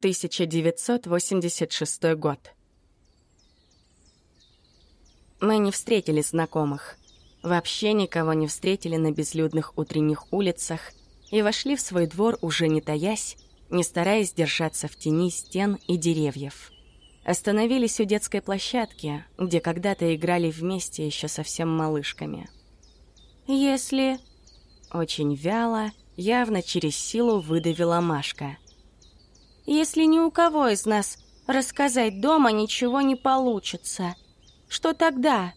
1986 год. Мы не встретили знакомых. Вообще никого не встретили на безлюдных утренних улицах и вошли в свой двор уже не таясь, не стараясь держаться в тени стен и деревьев. Остановились у детской площадки, где когда-то играли вместе еще совсем малышками. «Если...» Очень вяло, явно через силу выдавила Машка. «Если ни у кого из нас рассказать дома ничего не получится, что тогда?»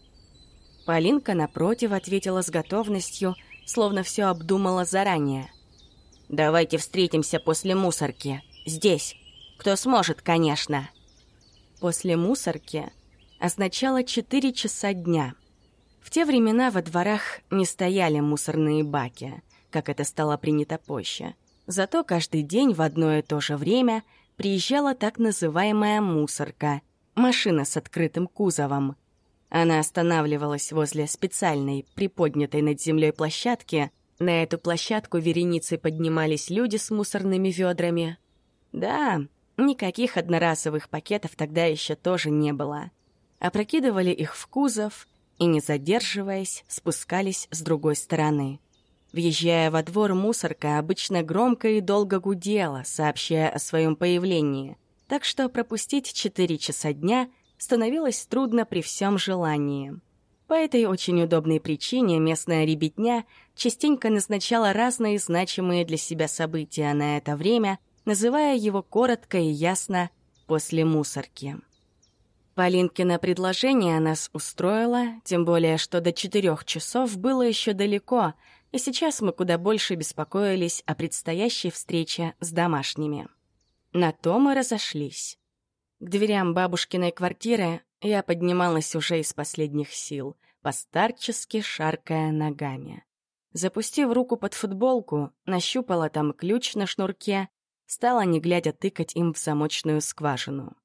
Полинка, напротив, ответила с готовностью, словно все обдумала заранее. «Давайте встретимся после мусорки. Здесь. Кто сможет, конечно» после мусорки означало 4 часа дня. В те времена во дворах не стояли мусорные баки, как это стало принято позже. Зато каждый день в одно и то же время приезжала так называемая мусорка — машина с открытым кузовом. Она останавливалась возле специальной, приподнятой над землей площадки. На эту площадку вереницей поднимались люди с мусорными ведрами. Да, Никаких одноразовых пакетов тогда еще тоже не было. Опрокидывали их в кузов и, не задерживаясь, спускались с другой стороны. Въезжая во двор, мусорка обычно громко и долго гудела, сообщая о своем появлении, так что пропустить четыре часа дня становилось трудно при всем желании. По этой очень удобной причине местная ребятня частенько назначала разные значимые для себя события на это время — называя его коротко и ясно «после мусорки». Полинкино предложение нас устроило, тем более, что до четырех часов было еще далеко, и сейчас мы куда больше беспокоились о предстоящей встрече с домашними. На то мы разошлись. К дверям бабушкиной квартиры я поднималась уже из последних сил, постарчески шаркая ногами. Запустив руку под футболку, нащупала там ключ на шнурке Стала, не глядя, тыкать им в замочную скважину.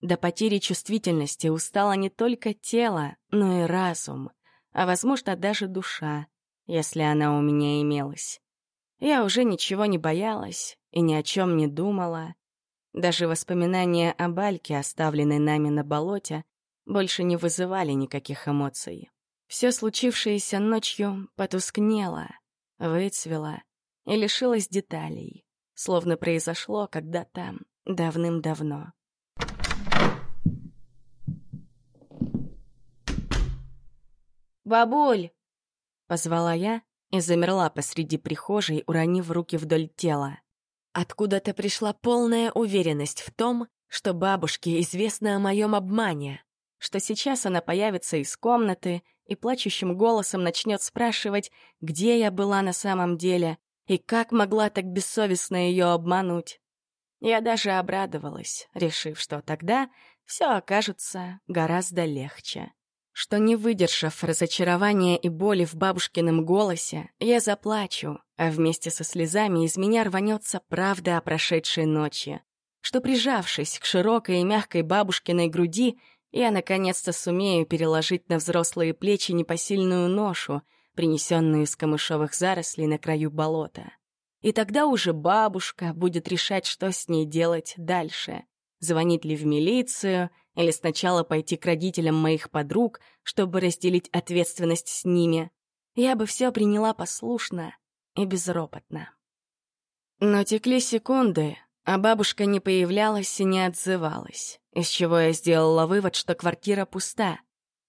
До потери чувствительности устало не только тело, но и разум, а, возможно, даже душа, если она у меня имелась. Я уже ничего не боялась и ни о чем не думала. Даже воспоминания о Бальке, оставленной нами на болоте, больше не вызывали никаких эмоций. Все случившееся ночью потускнело, выцвело и лишилось деталей словно произошло когда-то давным-давно. «Бабуль!» — позвала я и замерла посреди прихожей, уронив руки вдоль тела. Откуда-то пришла полная уверенность в том, что бабушке известно о моем обмане, что сейчас она появится из комнаты и плачущим голосом начнет спрашивать, где я была на самом деле, и как могла так бессовестно ее обмануть? Я даже обрадовалась, решив, что тогда все окажется гораздо легче. Что не выдержав разочарования и боли в бабушкином голосе, я заплачу, а вместе со слезами из меня рванется правда о прошедшей ночи. Что, прижавшись к широкой и мягкой бабушкиной груди, я наконец-то сумею переложить на взрослые плечи непосильную ношу — принесенную из камышовых зарослей на краю болота. И тогда уже бабушка будет решать, что с ней делать дальше. Звонить ли в милицию, или сначала пойти к родителям моих подруг, чтобы разделить ответственность с ними. Я бы все приняла послушно и безропотно. Но текли секунды, а бабушка не появлялась и не отзывалась, из чего я сделала вывод, что квартира пуста.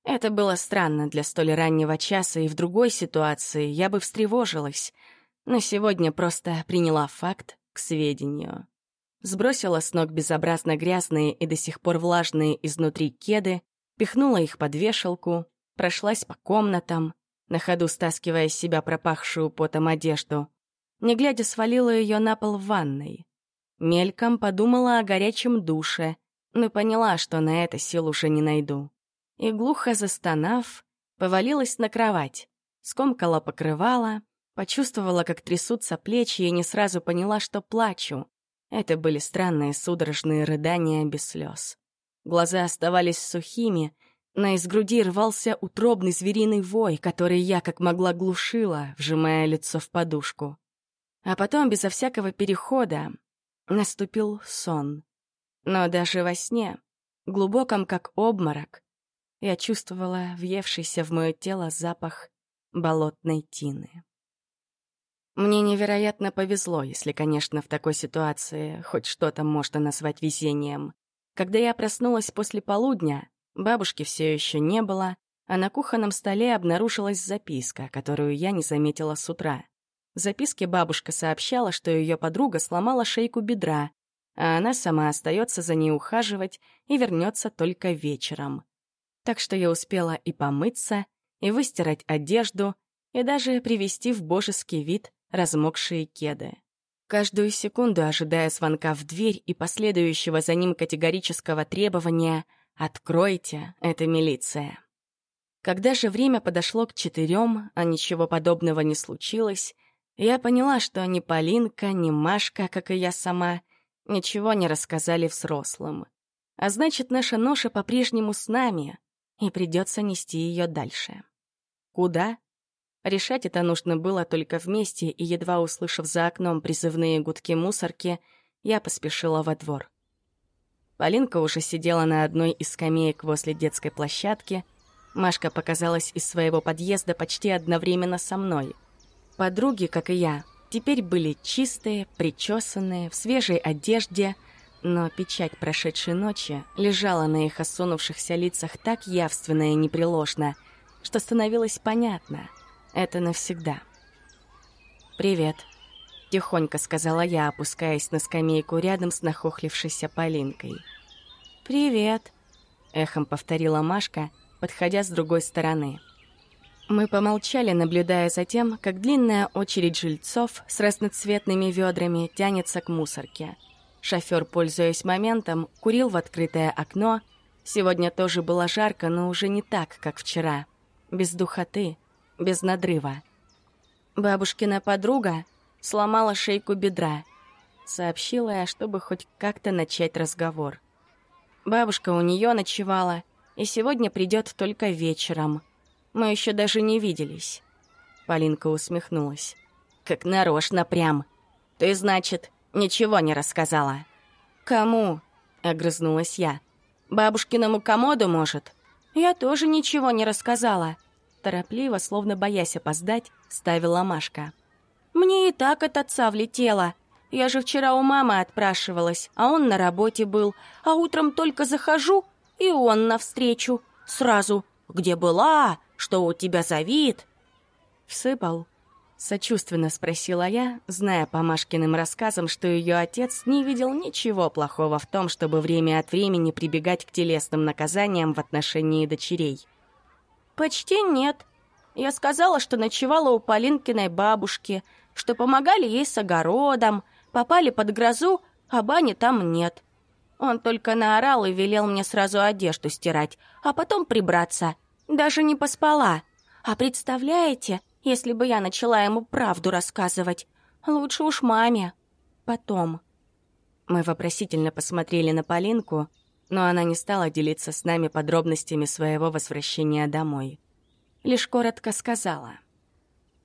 Это было странно для столь раннего часа, и в другой ситуации я бы встревожилась, но сегодня просто приняла факт к сведению. Сбросила с ног безобразно грязные и до сих пор влажные изнутри кеды, пихнула их под вешалку, прошлась по комнатам, на ходу стаскивая с себя пропахшую потом одежду. Не глядя, свалила ее на пол в ванной. Мельком подумала о горячем душе, но поняла, что на это сил уже не найду и, глухо застонав, повалилась на кровать, скомкала покрывала, почувствовала, как трясутся плечи, и не сразу поняла, что плачу. Это были странные судорожные рыдания без слез. Глаза оставались сухими, но из груди рвался утробный звериный вой, который я как могла глушила, вжимая лицо в подушку. А потом, безо всякого перехода, наступил сон. Но даже во сне, глубоком как обморок, я чувствовала въевшийся в мое тело запах болотной тины. Мне невероятно повезло, если, конечно, в такой ситуации хоть что-то можно назвать везением. Когда я проснулась после полудня, бабушки все еще не было, а на кухонном столе обнаружилась записка, которую я не заметила с утра. В записке бабушка сообщала, что ее подруга сломала шейку бедра, а она сама остается за ней ухаживать и вернется только вечером. Так что я успела и помыться, и выстирать одежду, и даже привести в божеский вид размокшие кеды. Каждую секунду, ожидая звонка в дверь и последующего за ним категорического требования «Откройте, это милиция». Когда же время подошло к четырем, а ничего подобного не случилось, я поняла, что ни Полинка, ни Машка, как и я сама, ничего не рассказали взрослым. А значит, наша ноша по-прежнему с нами, и придется нести ее дальше. Куда? Решать это нужно было только вместе, и, едва услышав за окном призывные гудки мусорки, я поспешила во двор. Полинка уже сидела на одной из скамеек возле детской площадки. Машка показалась из своего подъезда почти одновременно со мной. Подруги, как и я, теперь были чистые, причесанные, в свежей одежде, но печать прошедшей ночи лежала на их осунувшихся лицах так явственно и непреложно, что становилось понятно — это навсегда. «Привет», — тихонько сказала я, опускаясь на скамейку рядом с нахохлившейся Полинкой. «Привет», — эхом повторила Машка, подходя с другой стороны. Мы помолчали, наблюдая за тем, как длинная очередь жильцов с разноцветными ведрами тянется к мусорке. Шофер, пользуясь моментом, курил в открытое окно. Сегодня тоже было жарко, но уже не так, как вчера. Без духоты, без надрыва. Бабушкина подруга сломала шейку бедра. Сообщила я, чтобы хоть как-то начать разговор. Бабушка у нее ночевала, и сегодня придет только вечером. Мы еще даже не виделись. Полинка усмехнулась. «Как нарочно прям. Ты, значит, ничего не рассказала?» «Кому?» — огрызнулась я. «Бабушкиному комоду, может?» «Я тоже ничего не рассказала торопливо, словно боясь опоздать, ставила Машка. «Мне и так от отца влетело. Я же вчера у мамы отпрашивалась, а он на работе был. А утром только захожу, и он навстречу. Сразу «Где была? Что у тебя за вид?» «Всыпал?» — сочувственно спросила я, зная по Машкиным рассказам, что ее отец не видел ничего плохого в том, чтобы время от времени прибегать к телесным наказаниям в отношении дочерей. «Почти нет. Я сказала, что ночевала у Полинкиной бабушки, что помогали ей с огородом, попали под грозу, а бани там нет. Он только наорал и велел мне сразу одежду стирать, а потом прибраться. Даже не поспала. А представляете, если бы я начала ему правду рассказывать? Лучше уж маме. Потом. Мы вопросительно посмотрели на Полинку, но она не стала делиться с нами подробностями своего возвращения домой. Лишь коротко сказала.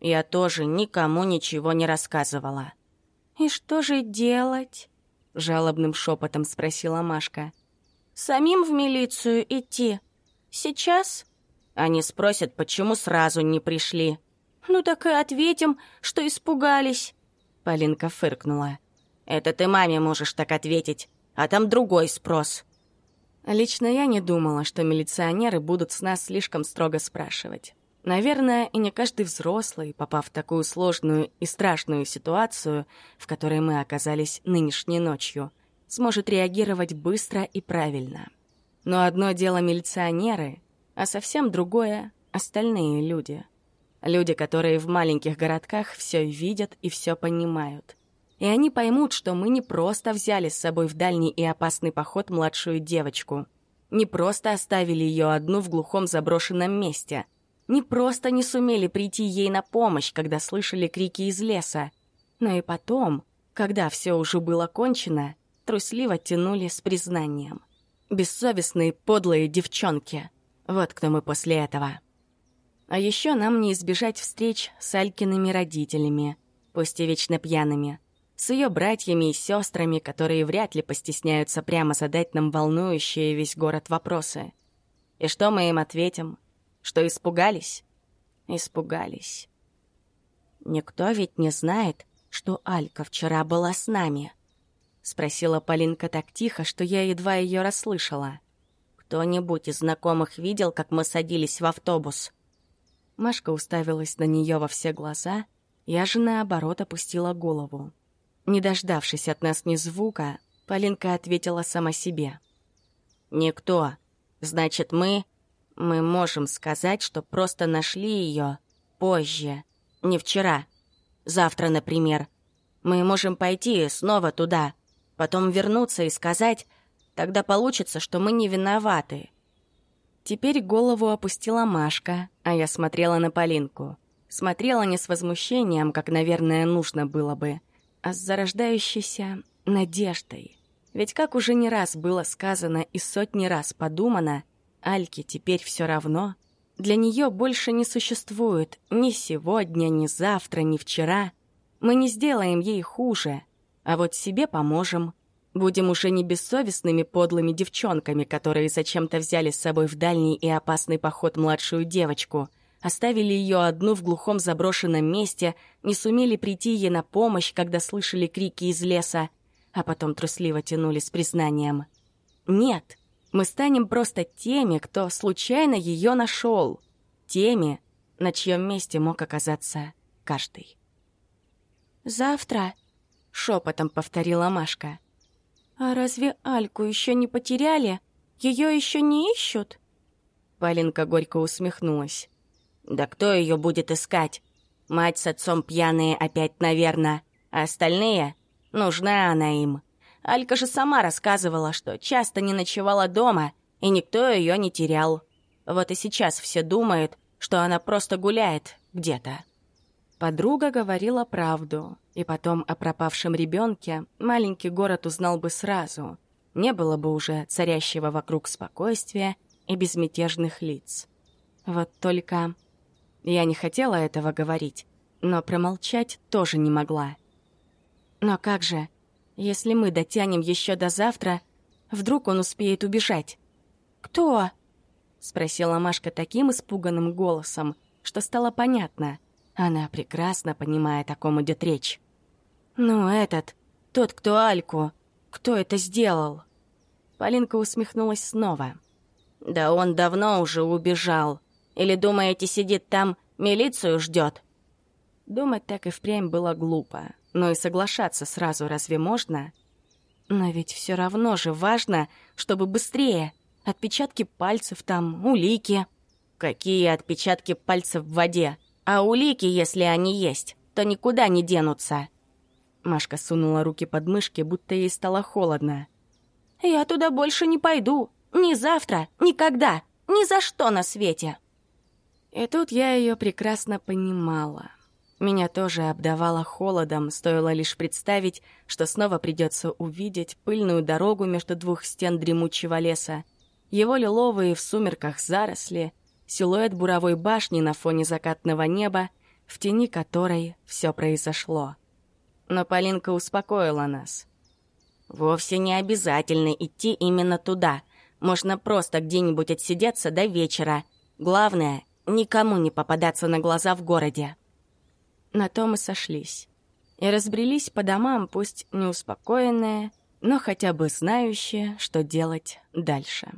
«Я тоже никому ничего не рассказывала». «И что же делать?» — жалобным шепотом спросила Машка. «Самим в милицию идти? Сейчас?» Они спросят, почему сразу не пришли. «Ну так и ответим, что испугались». Полинка фыркнула. «Это ты маме можешь так ответить, а там другой спрос». Лично я не думала, что милиционеры будут с нас слишком строго спрашивать. Наверное, и не каждый взрослый, попав в такую сложную и страшную ситуацию, в которой мы оказались нынешней ночью, сможет реагировать быстро и правильно. Но одно дело милиционеры, а совсем другое — остальные люди. Люди, которые в маленьких городках все видят и все понимают — и они поймут, что мы не просто взяли с собой в дальний и опасный поход младшую девочку, не просто оставили ее одну в глухом заброшенном месте, не просто не сумели прийти ей на помощь, когда слышали крики из леса, но и потом, когда все уже было кончено, трусливо тянули с признанием. Бессовестные подлые девчонки. Вот кто мы после этого. А еще нам не избежать встреч с Алькиными родителями, пусть и вечно пьяными — с ее братьями и сестрами, которые вряд ли постесняются прямо задать нам волнующие весь город вопросы. И что мы им ответим? Что испугались? Испугались. Никто ведь не знает, что Алька вчера была с нами. Спросила Полинка так тихо, что я едва ее расслышала. Кто-нибудь из знакомых видел, как мы садились в автобус? Машка уставилась на нее во все глаза, я же наоборот опустила голову. Не дождавшись от нас ни звука, Полинка ответила сама себе. «Никто. Значит, мы... Мы можем сказать, что просто нашли ее позже, не вчера. Завтра, например. Мы можем пойти снова туда, потом вернуться и сказать, тогда получится, что мы не виноваты». Теперь голову опустила Машка, а я смотрела на Полинку. Смотрела не с возмущением, как, наверное, нужно было бы, — а с зарождающейся надеждой. Ведь, как уже не раз было сказано и сотни раз подумано, Альке теперь все равно. Для нее больше не существует ни сегодня, ни завтра, ни вчера. Мы не сделаем ей хуже, а вот себе поможем. Будем уже не бессовестными подлыми девчонками, которые зачем-то взяли с собой в дальний и опасный поход младшую девочку — оставили ее одну в глухом заброшенном месте, не сумели прийти ей на помощь, когда слышали крики из леса, а потом трусливо тянули с признанием. «Нет, мы станем просто теми, кто случайно ее нашел, теми, на чьем месте мог оказаться каждый». «Завтра?» — шепотом повторила Машка. «А разве Альку еще не потеряли? Ее еще не ищут?» Полинка горько усмехнулась. Да кто ее будет искать? Мать с отцом пьяные опять, наверное. А остальные? Нужна она им. Алька же сама рассказывала, что часто не ночевала дома, и никто ее не терял. Вот и сейчас все думают, что она просто гуляет где-то. Подруга говорила правду, и потом о пропавшем ребенке маленький город узнал бы сразу. Не было бы уже царящего вокруг спокойствия и безмятежных лиц. Вот только я не хотела этого говорить, но промолчать тоже не могла. Но как же, если мы дотянем еще до завтра, вдруг он успеет убежать? «Кто?» — спросила Машка таким испуганным голосом, что стало понятно. Она прекрасно понимает, о ком идет речь. «Ну, этот, тот, кто Альку, кто это сделал?» Полинка усмехнулась снова. «Да он давно уже убежал. Или, думаете, сидит там, милицию ждет?» Думать так и впрямь было глупо. Но и соглашаться сразу разве можно? Но ведь все равно же важно, чтобы быстрее. Отпечатки пальцев там, улики. Какие отпечатки пальцев в воде? А улики, если они есть, то никуда не денутся. Машка сунула руки под мышки, будто ей стало холодно. «Я туда больше не пойду. Ни завтра, никогда, ни за что на свете!» И тут я ее прекрасно понимала. Меня тоже обдавало холодом, стоило лишь представить, что снова придется увидеть пыльную дорогу между двух стен дремучего леса, его лиловые в сумерках заросли, силуэт буровой башни на фоне закатного неба, в тени которой все произошло. Но Полинка успокоила нас. «Вовсе не обязательно идти именно туда. Можно просто где-нибудь отсидеться до вечера. Главное никому не попадаться на глаза в городе. На то мы сошлись. И разбрелись по домам, пусть неуспокоенные, но хотя бы знающие, что делать дальше.